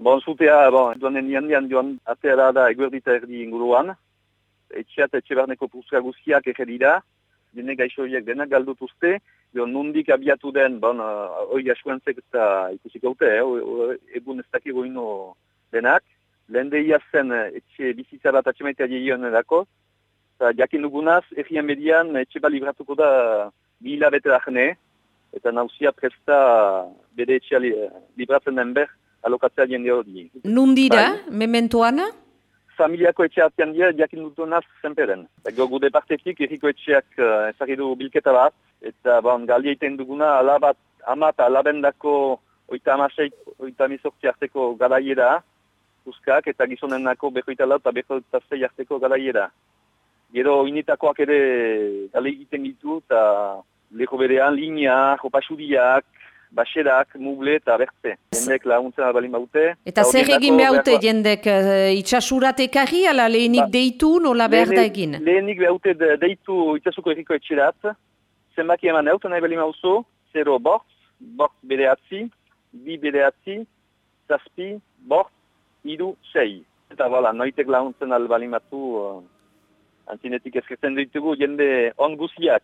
Bon, zutea, bon, duanen jandian joan atera da eguerdita erdi inguruan. Etxeat etxe barneko puzka guztiak egerida. Dene gaixo horiek denak galdutuzte. Jo, nundik abiatu den, bon, hori uh, asuentzek eta ikusik haute, eh, egun ez dakigo ino denak. Lehen deia zen etxe bizitza bat atxemaitea jeioen edako. Jakin dugunaz, egian median etxe balibratuko da gila bete da. Eta nauzia presta bere etxea libratzen den ber alokatzea jende hori. Nundira, bai. mementoana? Familiako etxe hartian dira, jakin dut donaz zenperen. Ego gude partetik, erriko etxeak uh, ezagidu bilketa bat, eta bon, gali egiten duguna, alabat, amat, alabendako oita amaseit, oita amizortzi harteko galaiera, uskak, eta gizonenako behoita lau eta behoita zei harteko galaiera. Gero, initakoak ere gali egiten ditu, eta leho berean, linea, jopasudiak, baserak, muble eta bertze. Jendek laguntzen albalin baute. Eta zer egin behaute jendek uh, itxasurat ekarri, ala lehenik ba, deitu, nola behar da egin? Lehenik behaute deitu itxasuko erriko etxerat. Zenbaki eman eut, nahi balima oso, zero bort, bort bere atzi, bi bere atzi, zazpi, bort, idu, sei. Eta bala, noitek laguntzen albalin batu, uh, antinetik ezkertzen ditugu jende on guziak.